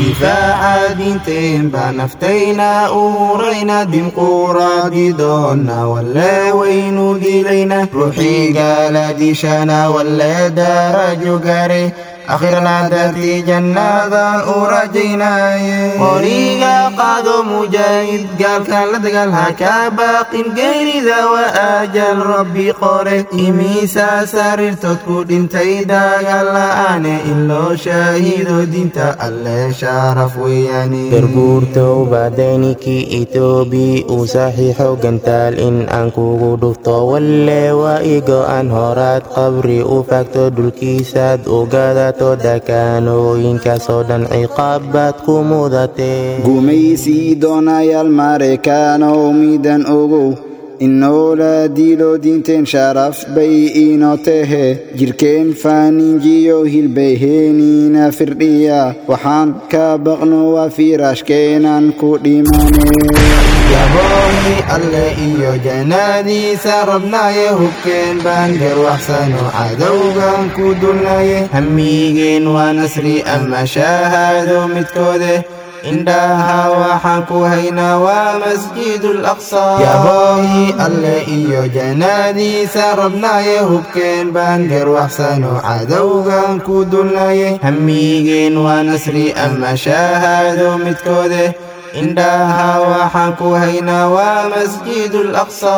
difaaca diinteen baa naftayna u hurayna dimuquraadi doona walle waynu dilayna ruuxii gaala dishana walle darajo gaare akhirana dartii u rajaynaaye qoriga qaado mujaahid gaalkan la dagaal ha ka baaqin geerida waa ajal. Rabbi qore imiisa sariirtood ku dhintay dagaal la'aane in loo shaahido diinta alle sharaf weeyaane garguurtow baadaynikii itoobi uu saxiixo gantaal in aan kugu dhufto walle waa igo-an horaad qabri u faagto dhulkiisaad ugaadato dakaanooyinkaasoo dhan ciqaab baad ku mudatee gumaysii doonayaal mareykaanow midan ogow inoola diilo diinteen sharaf bay inoo tehe jirkeen faaninjiyo hilbayheeniina firdhiya waxaan ka baqno waa fiiraashkeenan ku dhimane yaboohi alle iyo jannadiisa rabnaaye hubkeen baan garwaxsano cadowgan ku dulnaye hamigeen waa nasri ama shahaado midkoode indhaha waxaan ku haynaa waa masjidul aqsa. Yaboohi alle iyo jannadiisa rabnaaye hubkeen baan garwaxsano cadowgan ku dulnaye hamigeen waa nasri ama shahaado midkoode indhaha waxaan ku haynaa waa masjidul aqsa